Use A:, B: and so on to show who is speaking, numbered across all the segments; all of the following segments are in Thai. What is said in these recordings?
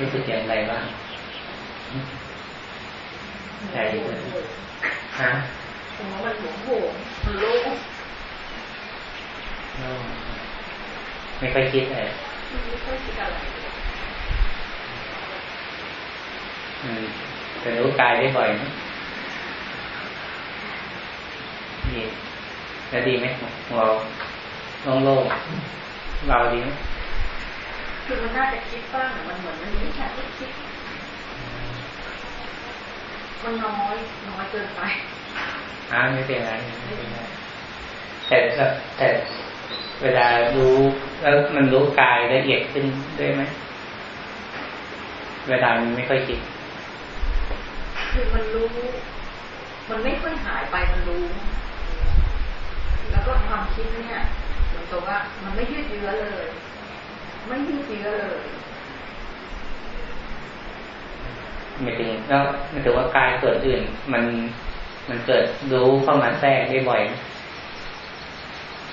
A: รู้สึกอย่างไรบ้างใจฮะ
B: ผมว่ามันหวงโหงมันโล่ง
A: ไม่ค่อยคิดเลย
B: ไม่ค่อยคิดอะไร
A: อืมจะรู้กายได้บ่อยไหมนี่จะดีไหมหัวโล่งๆเราดีไหม
B: คือมันน่าจะคิดบ้างมันเหมือนมันไม่ใช่ไม่คิด มันน้อยน้อยเกินไป
A: อ่าไม่เป็นไรไม่เป็นไรแต่แต่เวลารู้แล้วมันรู้กายละเอียดขึ้นด้วยไหมเวลามันไม่ค่อยคิด
B: คือมันรู้ มันไม่ค่อยหายไปมันรู้ แล้วก็ความคิดเนี่ยเหมือนกับว่ามันไม่ยืดเยื้อเลย ไม่ยืดเยื้อเลย
A: ไม่ถึงแล้วไม่ถึงว่ากายเกิดอื่น มันมันเกิดรู้เข้ามาแทรกได้บ่อย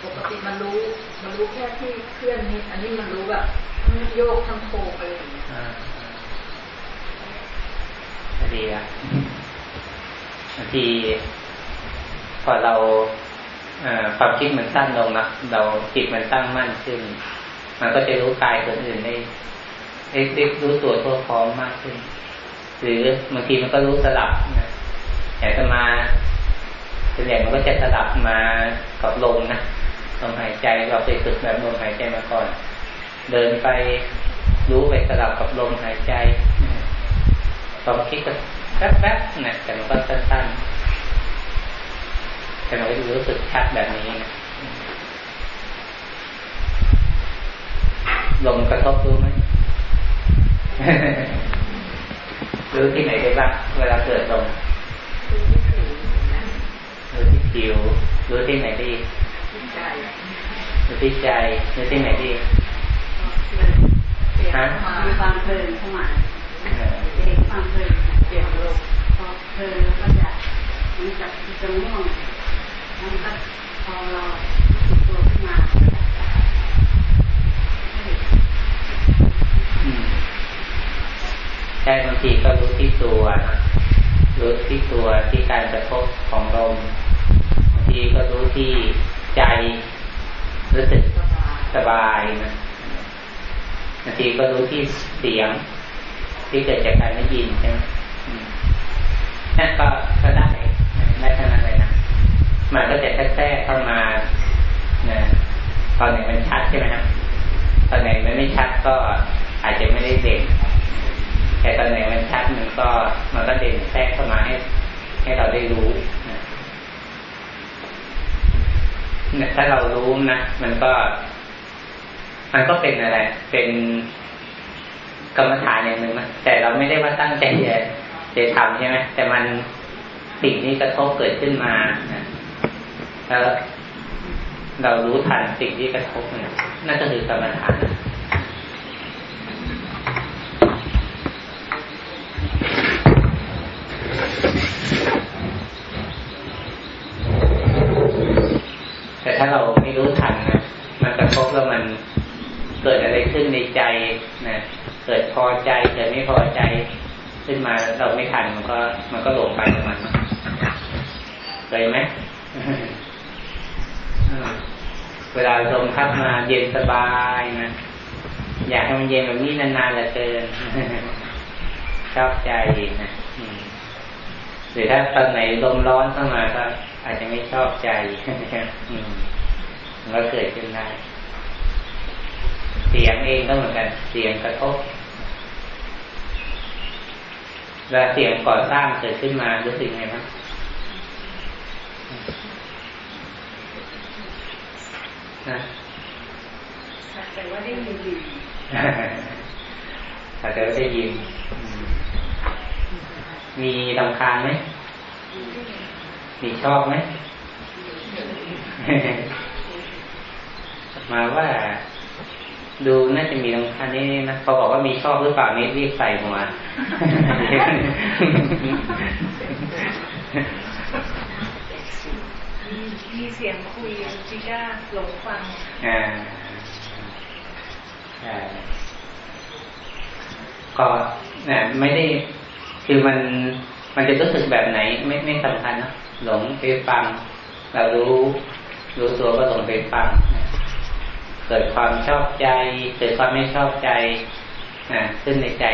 B: ปกติมันรู้มันรู้แค่ที่เคลื่อนนิดอันนี้มันรู้แบบทั้งโยกทั้งโคไปเลย
A: ดีอะบางทีพอเราความคิดมันสั้นลงนะเราจิตมันตั้งมั่นขึ้น มันก็จะรู้กายคนอื่นได้ได้รู้ตัวทั่วพร้อมมากขึ้น หรือบางทีมันก็รู้สลับนะแต่จะมาส่วนใหญ่มันก็จะสลับมากับลมนะลมหายใจเราไปฝึกแบบลมหายใจมาก่อน เดินไปรู้ไปสลับกับลมหายใจความคิดก็แป๊บๆนะแต่มันก็สั้นๆแต่เราก็รู้สึกชัดแบบนี้นะ ลมกระทบรู้ไหมรู้ที่ไหนได้บ้างเวลาเกิดลมรู้ที่ผิวรู้ที่ไหนดีรู้ที่ใจรู้ที่ไหนดี
B: ฮะมีความเพลินเข้ามาเองความเพลินเกี่ยวลมพอเพลินแล้วก็จะมันจะจะง่วงมันก็พอเราตัวขึ้นมา
A: ใช่บางทีก็รู้ที่ตัวนะ รู้ที่ตัวที่การกระทบของลมบางทีก็รู้ที่ใจรู้สึกสบายนะบางทีก็รู้ที่เสียง ที่เกิดจากการได้ยินใช่ไหมนั่นก็ก็ได้ได้ขนาดเลยนะมันก็จะแทรกเข้ามานะตอนไหนมันชัดใช่ไหมครับตอนไหนมันไม่ชัดก็อาจจะไม่ได้เด่น แต่ตอนไหนมันชัดมันก็มันก็เด่นแทรกเข้ามาให้ให้เราได้รู้นะถ้าเรารู้นะมันก็ มันก็เป็นอะไร เป็นกรรมฐานอย่างหนึ่งนะแต่เราไม่ได้ว่าตั้งใจจะจะทำใช่ไหมแต่มันสิ่งนี้กระทบเกิดขึ้นมาแล้วเรารู้ทันสิ่งที่กระทบเนี่ยนั่นก็คือกรรมฐานแต่ถ้าเราไม่รู้ทันนะมันกระทบแล้วมันเกิดอะไรขึ้ นในใจนะเกิดพอใจเกิดไม่พอใจขึ้นมาเราไม่ทันมันก็ มันก็หลงไปของมันเคยไหมเวลาลมพัดมาเย็นสบายนะอยากให้มันเย็นแบบนี้นานๆเหลือเกินชอบใจนะหรือถ้าตอนไหนลมร้อนเข้ามาก็อาจจะไม่ชอบใจมันก็เกิดขึ้นได้ เสียงเองก็เหมือนกันเสียงกระทบเวลาเสียงก่อสร้างเกิดขึ้นมารู้สึกไงบ้างนะ
B: แต่ว่าได้ยิน
A: แต่ว่าได้ยิน มีลำคาญไหม มีชอบไหม มาว่า ดูน่าจะมีลำคาญนี่นะพอบอกว่ามีชอบหรือเปล่านี่รีบใส่หัว
B: มีเสียงคุยจิก้าหลงฟัง
A: อ่าใช่ก็เนี่ยไม่ได้คือมันมันจะรู้สึกแบบไหน ไม่ไม่สำคัญนะหลงไปฟัง เรารู้ รู้ตัวก็หลงไปฟังเกิดความชอบใจ เกิดความไม่ชอบใจอ่าขึ้นในใจ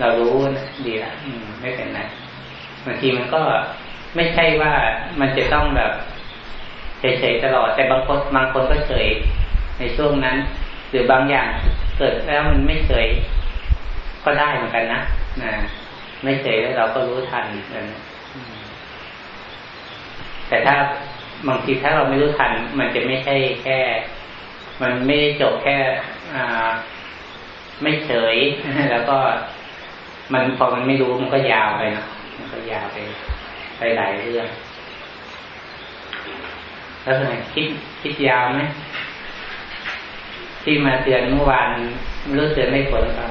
A: เรารู้นะดีละอืมไม่เป็นไรบางทีมันก็ไม่ใช่ว่ามันจะต้องแบบเฉยๆตลอด แต่บางคนบางคนก็เฉยในช่วงนั้น หรือบางอย่างเกิดแล้วมันไม่เฉยก็ได้เหมือนกันนะนะไม่เฉยแล้วเราก็รู้ทันนะแต่ถ้าบางทีถ้าเราไม่รู้ทัน มันจะไม่ใช่แค่ มันไม่ได้จบแค่อ่าไม่เฉย แล้วก็มันพอมันไม่รู้มันก็ยาวไปนะมันก็ยาวไปไปหลายเรื่อง แล้วไงคิดคิดยาวไหมที่มาเตือนเมื่อวานไม่รู้เตือนไม่ผลหรือเปล่า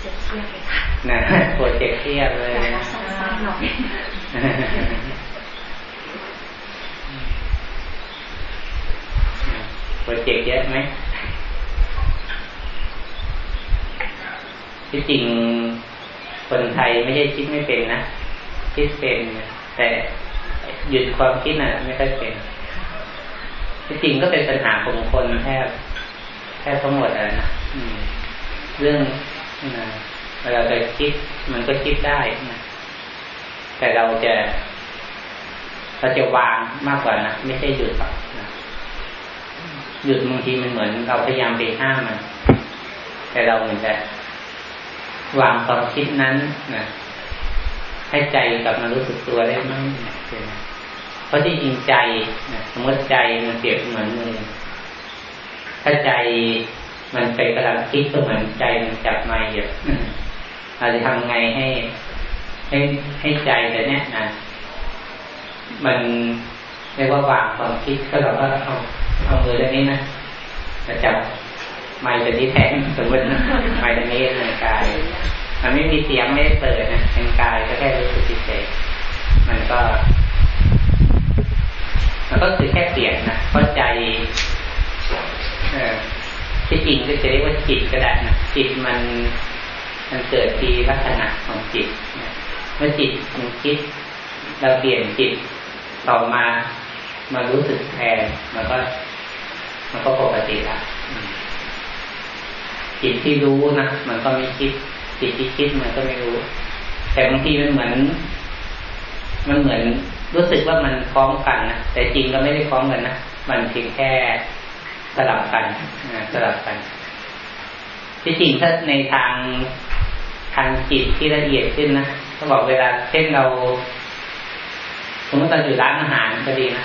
B: เจ็บเครียดเลยค่ะ
A: นะปวดเจ็บเครียดเลย
B: นะ สั้นๆหน่อย
A: ปวดเจ็บเยอะไหมที่จริงคนไทยไม่ใช่คิดไม่เป็นนะคิดเป็น แต่หยุดความคิดน่ะ ไม่ค่อยเป็นที่จริงก็เป็นปัญหาของคนแทบแทบทั้งหมดเลยนะเรื่องเวลาไปคิดมันก็คิดได้นะแต่เราจะเราจะวางมากกว่านะไม่ใช่หยุดหรอกนะ หยุดบางทีมันเหมือนเราพยายามไปห้ามมัน แต่เราเหมือนจะวางความคิดนั้นนะให้ใจกลับมารู้สึกตัวได้ไหมเพราะที่จริงใจนะสมมติใจมันเปรียบเหมือนมือถ้าใจมันไปกำลังคิดก็เหมือนใจมันจับไม้อยู่เราจะทำไงให้ ให้ให้ใจแต่เนี้ยนะมันเรียกว่าวางความคิดก็เราก็เอา เอามือตรงนี้นะจะจับไม้ตัวนี้แทนสมมตินะไม้ตัวนี้ในกาย มันไม่มีเสียงไม่ได้เปิดนะเป็นกายก็แค่รู้สึกเฉยมันก็มันก็คือแค่เปลี่ยนนะเพราะใจเออที่จริงก็จะเรียกว่าจิตก็ได้นะจิตมันมันเกิดที่ลักษณะของจิตเมื่อจิตมันคิดเราเปลี่ยนจิตต่อมามารู้สึกแทนมันก็ มันก็ปกติละจิตที่รู้นะมันก็ไม่คิด จิตที่คิดมันก็ไม่รู้ แต่บางทีมันเหมือน มันเหมือนรู้สึกว่ามันพร้อมกันนะแต่จริงก็ไม่ได้พร้อมกันนะมันเพียงแค่สลับกันสลับกัน ที่จริงถ้าในทางทางจิตที่ละเอียดขึ้นนะเขาบอกเวลาเช่นเราสมมติเราอยู่ร้านอาหารก็ดีนะ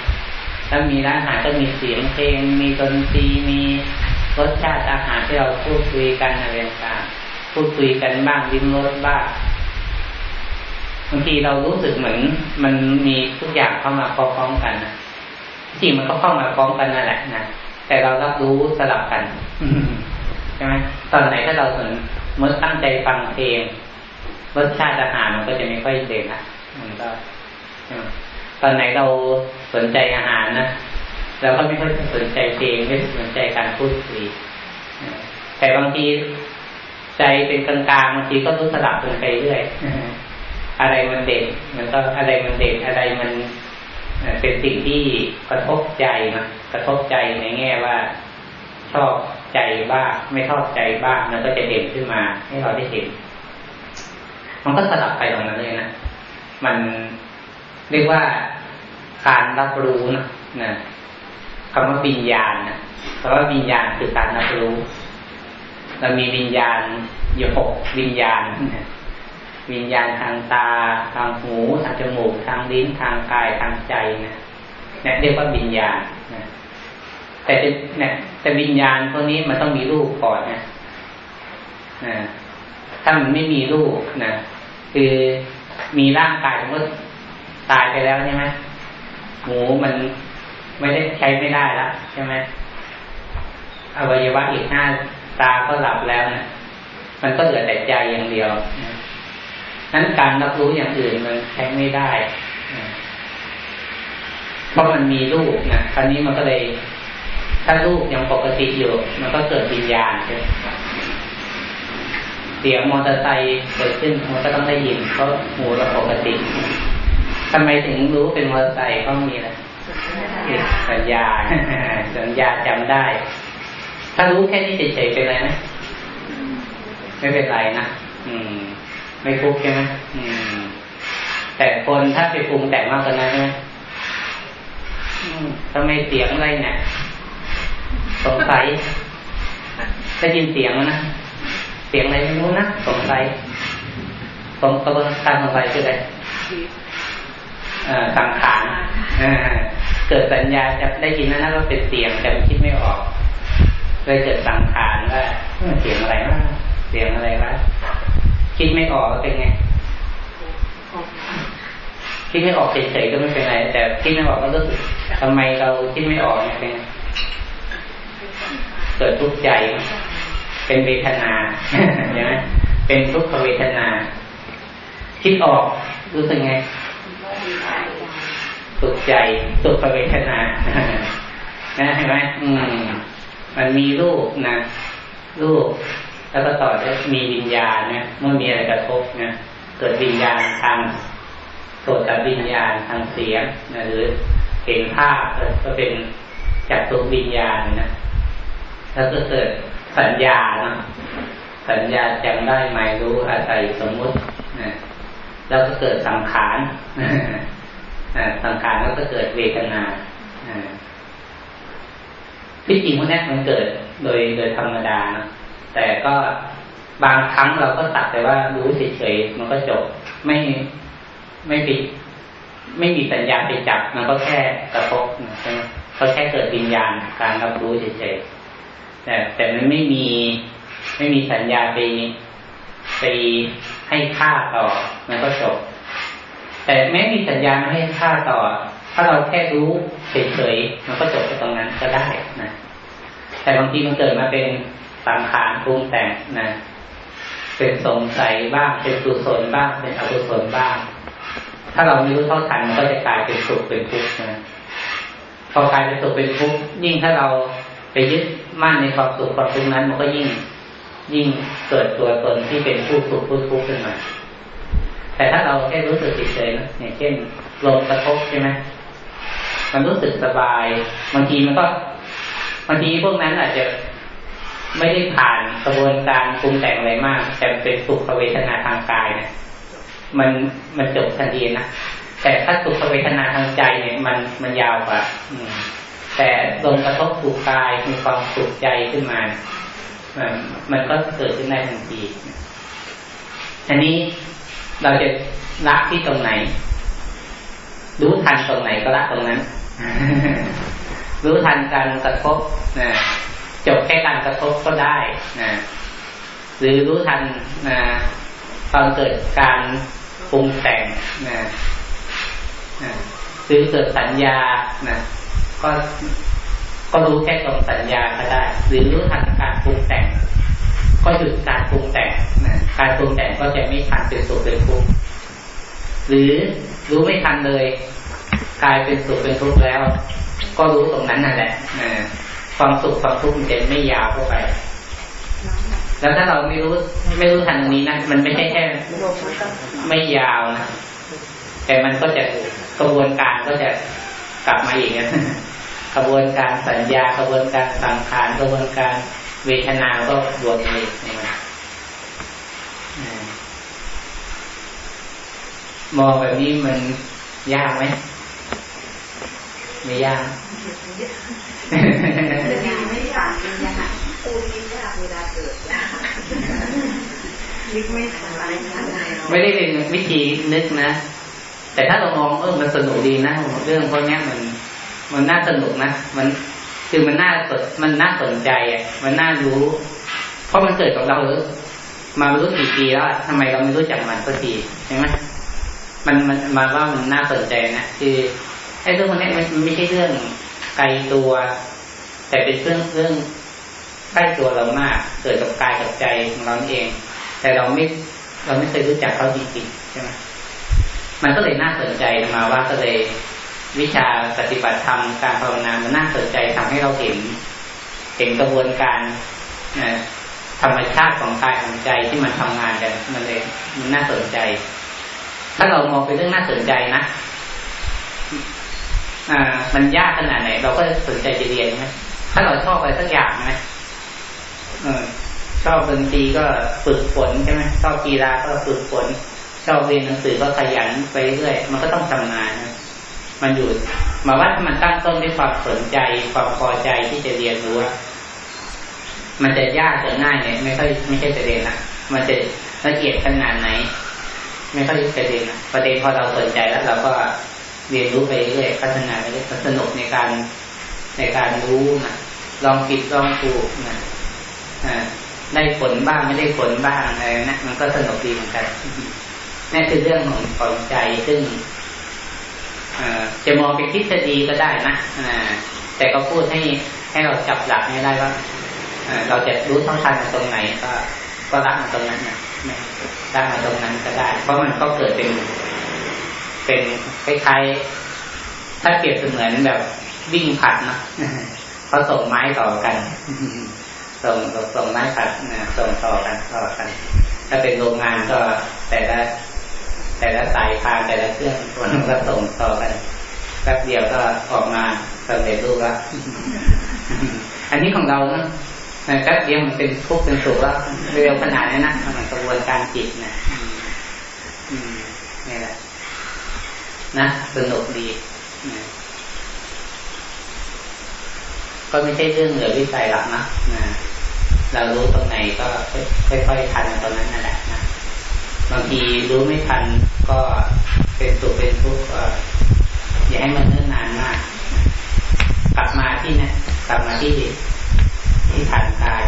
A: ถ้ามีร้านอาหารก็มีเสียงเพลง มีดนตรีมีรสชาติอาหารที่เราพูดคุยกันอะไรต่างพูดคุยกันบ้างริมรสบ้างบางทีเรารู้สึกเหมือน มันมีทุกอย่างเข้ามาพร้อมกันนะจริงมันก็เข้ามาพร้อมกันนั่นแหละนะแต่เรารับรู้สลับกันใช่ไหมตอนไหนถ้าเราสนเมื่อตั้งใจฟังเพลงรสชาติอาหารมันก็จะไม่ค่อยเด่นละมันก็ ตอนไหนเราสนใจอาหารนะเราก็ไม่ค่อยสนใจเพลงไม่สนใจการพูดคุยแต่บางทีใจเป็นกลางๆบางทีก็รู้สลับกันไปเรื่อยอะไรมันเด่นมันก็อะไรมันเด่นอะไรมันเป็นสิ่งที่กระทบใจนะกระทบใจในแง่ว่า ชอบใจบ้างไม่ชอบใจบ้างมันก็จะเด่นขึ้นมาให้เราได้เห็น มันก็สลับไปตรงนั้นเลยนะมัน เรียกว่าการรับรู้นะนะคำว่าวิญญาณนะคำว่าวิญญาณคือการรับรู้ เรามีวิญญาณอยู่หกวิญญาณนะวิญญาณทางตา ทางหู ทางจมูก ทางลิ้น ทางกาย ทางใจนะนี่เรียกว่าวิญญาณนะแต่เนี่ยแต่วิญญาณพวกนี้มันต้องมีรูปก่อนนะนะถ้ามันไม่มีรูปนะ คือมีร่างกายสมมติ ตายไปแล้วใช่ไหมหมูมันไม่ได้ใช้ไม่ได้แล้วใช่ไหมอวัยวะอีกห้าตาก็หลับแล้วนะมันก็เหลือแต่ใจอย่างเดียวนั้นการรับรู้อย่างอื่นมันใช้ไม่ได้เพราะมันมีรูปนะคราวนี้มันก็เลย ถ้ารูปยังปกติอยู่ มันก็เกิดวิญญาณใช่ไหมสียงมอเตอร์ไซค์เกิดขึ้นมันก็ต้องได้ยินเพราะหูเราปกติ ทำไมถึงรู้เป็นมอเตอร์ไซค์ก็มีนะสัญญา สัญญาจำได้ ถ้ารู้แค่นี้เฉยๆเป็นไรไหมไม่เป็นไรนะอืม ไม่ทุกใช่ไหมอืม แต่คนถ้าไปปรุงแต่งมากกว่านั้นนะทำไมเสียงอะไรเนี่ยสงสัยได้ยินเสียงนะเสียงอะไรไม่รู้นะสงสัยสงกระบวนการสงสัยคืออะไร สังขารเกิดสัญญาจะได้ยินนะว่าเป็นเสียงแต่มันคิดไม่ออกเลยเกิดสังขารว่าเสียงอะไรวะเสียงอะไรวะคิดไม่ออกเป็นไงคิดไม่ออกเฉยๆก็ไม่เป็นไร แต่คิดไม่ออกก็รู้สึกทำไมเราคิดไม่ออกเนี่ยเป็นเกิดทุกข์ใจ เป็นเวทนาใช่ไหมเป็นทุกขเวทนา คิดออกรู้สึกไง ใจสุขเวทนานะเห็นไหมอืม มันมีรูปนะรูปแล้วก็ต่อด้วยมีวิญญาณเนี่ยเมื่อมีอะไรกระทบนะเกิดวิญญาณทางโสตวิญญาณทางเสียงนะหรือเห็นภาพก็เป็นจักรวิญญาณนะแล้วก็เกิดสัญญาเนาะสัญญาจำได้หมายรู้อาศัยสมมุตินะแล้วก็เกิดสังขาร สังขารแล้วก็เกิดเวทนาที่จริงพวกนี้มันเกิดโดยโดยธรรมดานะแต่ก็บางครั้งเราก็ตัดแต่ว่ารู้เฉยๆมันก็จบไม่ไม่ปิดไม่มีสัญญาไปจับ มันก็แค่กระทบใช่ไหมเขาแค่เกิดวิญญาณการรับรู้เฉยๆแต่แต่มันไม่มีไม่มีสัญญาไปไปให้ค่าต่อ มันก็จบ แต่แม้มีสัญญาไม่ให้ค่าต่อ ถ้าเราแค่รู้เฉยๆมันก็จบไปตรงนั้นก็ได้นะแต่บางทีมันเกิดมาเป็นสังขารปรุงแต่งนะเป็นสงสัยบ้างเป็นกุศลบ้าง เป็นอกุศลบ้าง ถ้าเราไม่รู้เท่าทันมันก็จะกลายเป็นสุขเป็นทุกข์นะพอกลายเป็นสุขเป็นทุกข์ยิ่งถ้าเราไปยึดมั่นในความสุขความทุกข์นั้น มันก็ยิ่งยิ่งเกิดตัวตนที่เป็นผู้สุขผู้ทุกข์ขึ้นมา แต่ถ้าเราแค่รู้สึกเฉยๆนะอย่างเช่นลมกระทบใช่ไหมมันรู้สึกสบายบางทีมันก็บางทีพวกนั้นอาจจะไม่ได้ผ่านกระบวนการปรุงแต่งอะไรมาก แต่เป็นสุขเวทนาทางกายเนี่ยมันมันจบทันทีนะแต่ถ้าสุขเวทนาทางใจเนี่ยมันมันยาวกว่าแต่ลงกระทบถูกกายมีความสุขใจขึ้นมา มันมันก็เกิดขึ้นได้ทันทีอันนี้ เราจะละที่ตรงไหน รู้ทันตรงไหนก็ละตรงนั้น รู้ทันการกระทบนะจบแค่การกระทบก็ได้นะหรือรู้ทันนะตอนเกิดการปรุงแต่งนะนะหรือเกิดสัญญานะก็ก็รู้แค่ตรงสัญญาก็ได้ หรือรู้ทันการปรุงแต่ง ก็หยุดการปรุงแต่ง นะการปรุงแต่งก็จะไม่ทันเป็นสุขเป็นทุกข์หรือรู้ไม่ทันเลย กลายเป็นสุขเป็นทุกข์แล้ว ก็รู้ตรงนั้นนั่นแหละนะความสุขความทุกข์มันจะไม่ยาวเข้าไป แล้วถ้าเราไม่รู้ไม่รู้ทันตรงนี้นะมันไม่ใช่แค่ไม่ยาวนะแต่มันก็จะกระบวนการก็จะกลับมาอีกนะกระบวนการสัญญากระบวนการสังขารกระบวนการเวทนาก็วนอีกนะ มองแบบนี้มันยากไหมไม่ยาก
B: ไม่ยากเลยนะปูนี้ยากเวลาเกิดนึกไม่ทันอะไร
A: ไม่ได้เป็นวิธีนึกนะ แต่ถ้าเรามองเออมันสนุกดีนะเรื่องพวกนี้มัน มันน่าสนุกนะมันคือมันน่าสนมันน่าสนใจอะ มันน่ารู้ เพราะมันเกิดกับเรามารู้กี่ปีแล้วทำไมเราไม่รู้จักมันสักทีใช่ไหม มันมันมาว่ามันน่าสนใจนะคือไอ้เรื่องพวกนี้มันไม่ใช่เรื่องไกลตัว แต่เป็นเรื่องเรื่องใกล้ตัวเรามาก เกิดกับกายกับใจของเราเอง แต่เราไม่เราไม่เคยรู้จักเขาจริงๆใช่ไหมมันก็เลยน่าสนใจมาว่าก็เลยวิชาปฏิบัติธรรมการภาวนา มันน่าสนใจทำให้เราเห็น เห็นกระบวนการธรรมชาติของกายของใจที่มันทำงานกันมันเลยมันน่าสนใจ ถ้าเรามองเป็นเรื่องน่าสนใจนะอ่า มันยากขนาดไหน เราก็สนใจจะเรียนไหมถ้าเราชอบอะไรสักอย่างนะเออชอบดนตรีก็ฝึกฝนใช่ไหมชอบกีฬาก็ฝึกฝนชอบเรียนหนังสือก็ขยันไปเรื่อยมันก็ต้องทำงานนะมันอยู่มาว่าถ้ามันตั้งต้นด้วยความสนใจ ความพอใจที่จะเรียนรู้มันจะยากจะง่ายเนี่ยไม่ค่อยไม่ใช่ประเด็นนะมันจะละเอียดขนาดไหน ไม่ค่อยประเด็นนะประเด็นพอเราสนใจแล้วเราก็เรียนรู้ไปเรื่อยพัฒนาไปเรื่อยสนุกในการในการรู้นะลองผิดลองถูกนะอ่าได้ผลบ้างไม่ได้ผลบ้างอะไรนะมันก็สนุกดีเหมือนกันนี่คือเรื่องของของใจซึ่งจะมองเป็นทฤษฎีก็ได้นะแต่ก็พูดให้ให้เราจับหลักให้ได้ว่าเราจะรู้ท่องทันตรงไหนก็ก็รักมาตรงนั้นนะ รักมาตรงนั้นก็ได้ เพราะมันก็เกิดเป็น เป็นคล้ายๆ ถ้าเปรียบเสมือนแบบวิ่งผัดนะเขาส่งไม้ต่อกันส่งส่งไม้ผัดนะส่งต่อกันต่อกัน ถ้าเป็นโรงงานก็แต่ละแต่ละสายพานแต่ละเครื่องมันก็ส่งต่อกันแป๊บเดียวก็ออกมาสำเร็จรูปแล้วอันนี้ของเรานะ แป๊บเดียวมันเป็นทุกข์เป็นสุขแล้วเร็วขนาดนี้นะมันกระบวนการจิตนะนี่แหละนะสนุกดีก็ไม่ใช่เรื่องเหลือวิสัยหรอกนะนะเรารู้ตรงไหนก็ค่อยๆทันตรงนั้นนั่นแหละนะบางทีรู้ไม่ทันก็เป็นสุขเป็นทุกข์ก็อย่าให้มันเนิ่นนานมาก กลับมาที่นะกลับมาที่ ที่ฐานกาย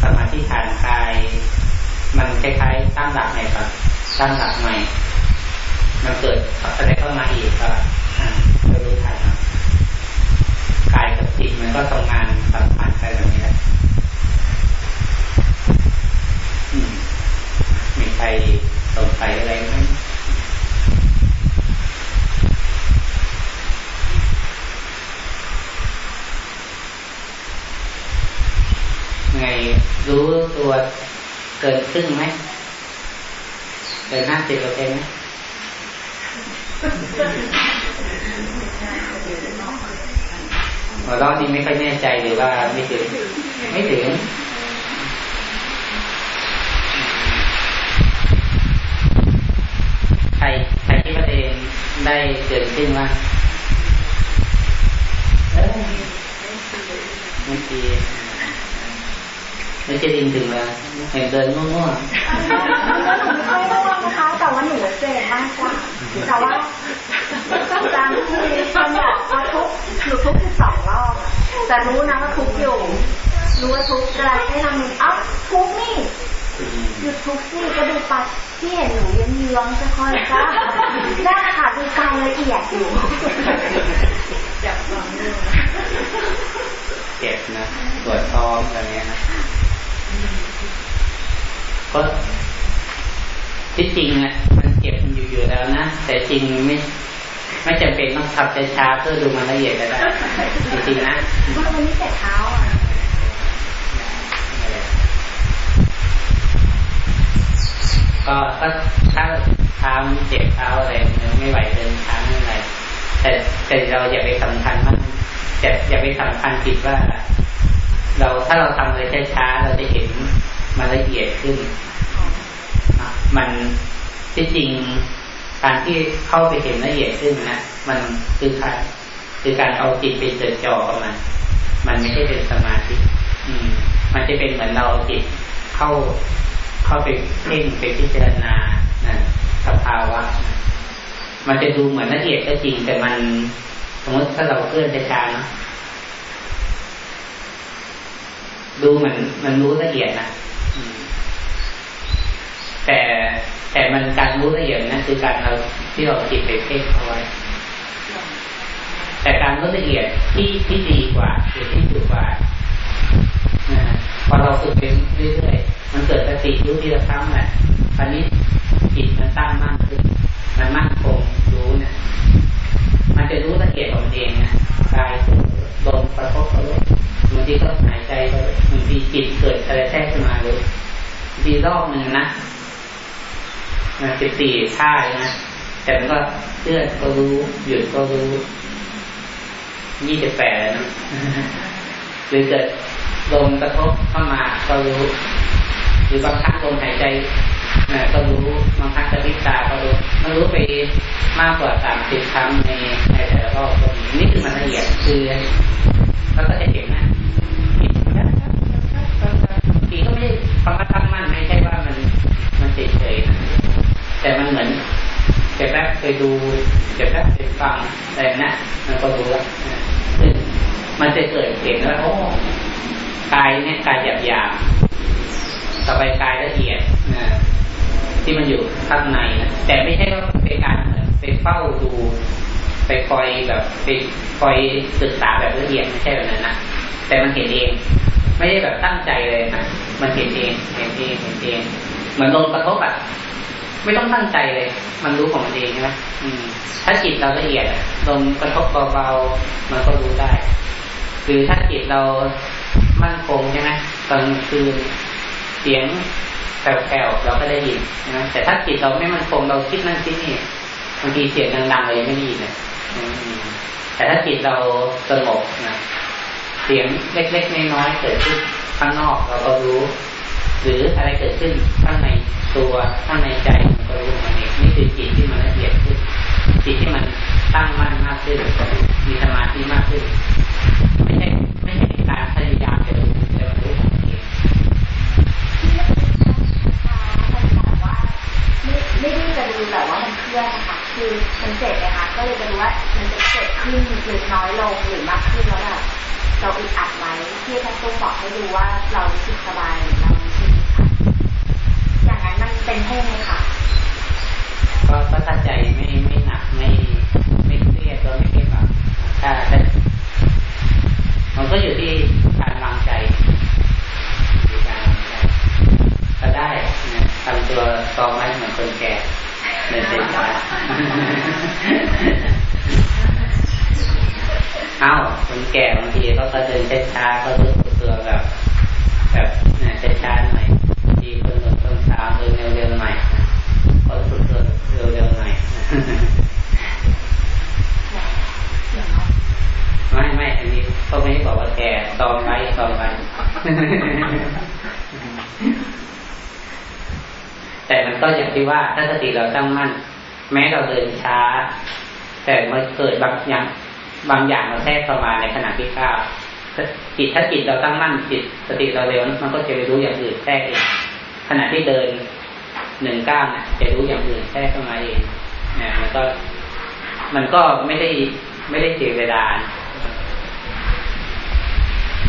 A: กลับมาที่ฐานกาย มันคล้ายๆตั้งหลักใหม่ครับตั้งหลักใหม่ มันเกิดอะไรเข้ามาอีกก็จะรู้ทันกายกับจิตมันก็ทำงานสัมพันธ์กันแบบนี้แหละมีใครสงสัยอะไรไหมไงรู้ตัวเกิน ครึ่งไหมเกินห้าสิบเปอร์เซ็นต์ไหมหัวเราะนี่ไม่ค่อยแน่ใจหรือว่าไม่ถึง ไม่ถึงใครใครที่ว่าเองได้เกินครึ่งว่าเออไม่ดี ไม่ใช่ดินถึงแล้วเห็นเดินง่วง
C: ๆไม่ค่อยง่วงนะคะแต่ว่าหนูเจ็บมากกว่าแต่ว่าตามที่คนบอกว่าทุกหนูทุกที่สองรอบแต่รู้นะว่าทุกอยู่รู้ว่าทุกอะไรให้ทำเอ้าทุกนี่หยุดทุกสิก็ดูไปที่เห็นหนูยังเยื้องจะค่อยจ้าได้ค่ะดูกายละเอียดอยู่
B: อยากฟังดู
A: เจ็บนะปวดท้องอะไรเงี้ยนะ ก็ที่จริงอะมันเจ็บมันอยู่อยู่แล้วนะ แต่จริงไม่ไม่จำเป็นต้องขับช้าๆเพื่อดูมันละเอียดก็ได้จริงๆนะ
C: วันนี้แต่เท้าอะ
A: ก็ถ้าถ้าเท้าเจ็บเท้าอะไรไม่ไหวเดินทางไม่ไหวแต่แต่เราอย่าไปสำคัญมากอย่าอย่าไปสำคัญผิดว่า เราถ้าเราทำอะไรช้าๆเราจะเห็นมันละเอียดขึ้น มันที่จริงการที่เข้าไปเห็นละเอียดขึ้นนะมันคือการคือการเอาจิตไปจดจ่อกับมัน มันไม่ใช่เป็นสมาธิ อืม มันจะเป็นเหมือนเราจิตเข้าเข้าไปเพ่งไปพิจารณานะสภาวะ มันจะดูเหมือนละเอียดก็จริงแต่มันสมมติถ้าเราเคลื่อนช้าๆนะ ดูเหมือนมันรู้ละเอียดนะแต่แต่มันการรู้ละเอียดนะคือการเราที่เราจิตไปเพ่งเอาไว้แต่การรู้ละเอียดที่ที่ดีกว่าหรือที่ถูกกว่าพอเราฝึกไปเรื่อยๆมันเกิดสติรู้ทีละครั้งแหละตอนนี้จิตมันตั้งมั่นขึ้นมันมั่นคงรู้เนี่ยมันจะรู้ละเอียดของเองนะกายลมประทบเขาเลยบางทีก็หาย ใจไปบางทีจิตเกิดอะไรแทรกดีรอบหนึ่งนะสิบสี่ท่านะแต่มันก็เลื่อนก็รู้หยุดก็รู้ยี่สิบแปดนะหรือเกิดลมกระทบเข้ามาก็รู้ หรือบางครั้งลมหายใจก็รู้บางครั้งกระพริบตาก็รู้มันรู้ไปมากกว่าสามสิบครั้งในในแต่ละรอบก็มีนี่คือมันละเอียดคือเราก็จะเห็นนะ ทีก็ไม่ได้คำว่าตั้งมั่นไม่ใช่ว่ามันมันเฉยๆแต่มันเหมือนจะแป๊บไปดูจะแป๊บไปฟังอะไรนะมันก็รู้แล้วมันจะเกิดเห็นว่าโอ้กายเนี่ยกายหยาบหยาบต่อไปกายละเอียดนะที่มันอยู่ข้างในนะแต่ไม่ใช่ว่าเป็นการไปเฝ้าดู ไปคอยแบบไปคอยศึกษาแบบละเอียดไม่ใช่แบบนั้นนะแต่มันเห็นเอง ไม่ได้แบบตั้งใจเลยนะ มันเห็นเองเห็นเองเห็นเองเหมือนโดนกระทบอะไม่ต้องตั้งใจเลย มันรู้ของมันเองใช่ไหมถ้าจิตเราละเอียดลมกระทบเบาๆมันก็รู้ได้หรือถ้าจิตเรามั่นคงใช่ไหมตอนคืนเสียงแผ่วๆเราก็ได้ยินนะแต่ถ้าจิตเราไม่มั่นคงเราคิดนั่นคิดนี่บางทีเสียงดังๆเลยไม่ได้ยินเลยแต่ถ้าจิตเราสงบนะเสียงเล็กๆน้อยๆเกิดขึ้น ข้างนอกเราก็รู้ หรืออะไรเกิดขึ้นข้างในตัวข้างในใจมันก็รู้มันเองนี่คือจิตที่มันละเอียดขึ้นจิตที่มันตั้งมั่นมากขึ้นมีสมาธิมากขึ้น ไม่ใช่ไม่ใช่การพยายามจะรู้แต่มันรู้ของเอง
C: ไม่ได้จะดูแบบว่ามันเคลื่อนนะคะคือมันเจ็บนะคะก็เลยจะดูว่ามันจะเจ็บขึ้นหรือน้อยลงหรือมากขึ้นแล้วแบบ เราอึดอัดไหมที่ท่านตุ้มบอกให้ดูว่าเรารู้สึกสบายเรารู้สึกอย่างนั้นมันเป็นให้ไหมคะ
A: ก็ก็ถ้าใจไม่ไม่เครียดก็ไม่เครียดแบบถ้าถ้ามันก็อยู่ที่การวางใจอยู่การวางใจก็ได้นะทำตัวตองไว้เหมือนคนแก่เดินเส้นช้าเอ้าคนแก่บางทีเขาก็เดินช้าๆเขารู้สึกตัวแบบ แบบช้าๆหน่อยดีคนหนุ่มคนสาวเดินเร็วๆหน่อยก็รู้สึกตัวเร็วๆหน่อยไม่ไม่อันนี้เขาไม่ได้บอกว่าแก่ตองไว้ตองไว้ แต่มันก็อย่าง ที่ว่าถ้าสติเราตั้งมั่น แม้เราเดินช้า แต่มันเกิดบางอย่างบางอย่างมาแทรกเข้ามาในขณะที่ก้าวจิตถ้าจิตเราตั้งมั่นจิตสติเราเร็วมันก็จะไปรู้อย่างอื่นแทรกเองขณะที่เดินหนึ่งก้าวจะรู้อย่างอื่นแทรกเข้ามาเองเนี่ยมันก็มันก็ไม่ได้ไม่ได้เสียเวลา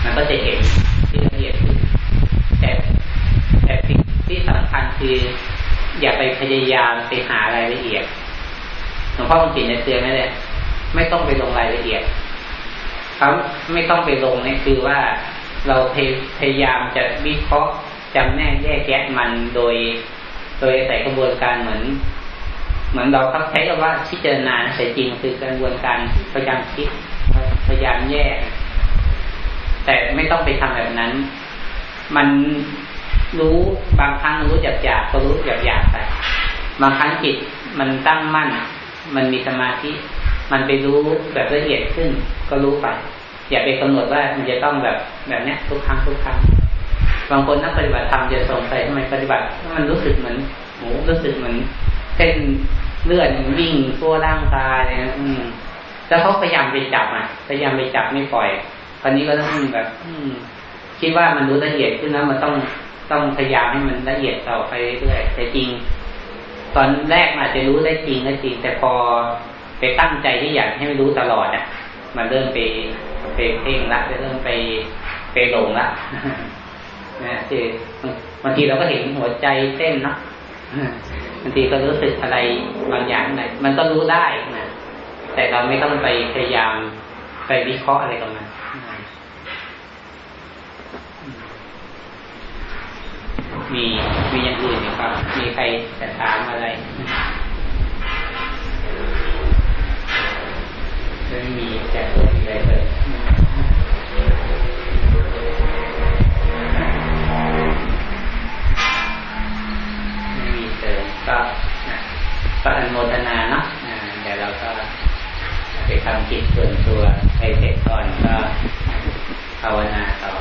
A: มันก็จะเห็นที่ละเอียดขึ้นแต่แต่สิ่งที่สำคัญคือ อย่าไปพยายามไปหารายละเอียดหลวงพ่อคุณจินเนี่ยเตือนนั่นแหละไม่ต้องไปลงรายละเอียดเขาไม่ต้องไปลงนี่คือว่าเราพยายามจะวิเคราะห์จำแนกแยกแยะมันโดย โดยใส่กระบวนการเหมือน เหมือนเราเขาใช้คำว่าพิจารณาแต่จริงคือกระบวนการพยายามคิดพยายามแยก แต่ไม่ต้องไปทำแบบนั้น มัน รู้บางครั้งรู้หยาบหยาบก็รู้หยาบหยาบไป บางครั้งจิตมันตั้งมั่น มันมีสมาธิ มันไปรู้แบบละเอียดขึ้น ก็รู้ไป อย่าไปกำหนดว่ามันจะต้องแบบแบบเนี้ยทุกครั้งทุกครั้ง บางคนนักปฏิบัติธรรมจะสงสัยทำไมปฏิบัติมันรู้สึกเหมือนโหรู้สึกเหมือนเส้นเลือดวิ่งทั่วร่างกายเนี่ยอืมแล้วเขาพยายามไปจับอะพยายามไปจับไม่ปล่อย คราวนี้ก็ต้องแบบ อืมคิดว่ามันรู้ละเอียดขึ้นแล้วมันต้อง ต้องพยายามให้มันละเอียดต่อไปเรื่อยแต่จริง ตอนแรกอาจจะรู้ได้จริงก็จริง แต่พอไปตั้งใจที่อยากให้มันรู้ตลอดอะ มันเริ่มไปไปเพ่งละเริ่มไปไปหลงละนะคือบางทีเราก็เห็นหัวใจเต้นเนาะบางทีก็รู้สึกอะไรบางอย่างไหนมันก็รู้ได้นะแต่เราไม่ต้องไปพยายามไปวิเคราะห์อะไรกับมัน มีมีอย่างอื่นไหมครับ มีใครแตะถามอะไรไม่มีแต่ก็มีอะไรเลยไม่มีเติมก็ก็อนโมทนาเนาะเดี๋ยวเราก็ไปทำกิจส่วนตัวไปเสร็จก่อนก็ภาวนาต่อ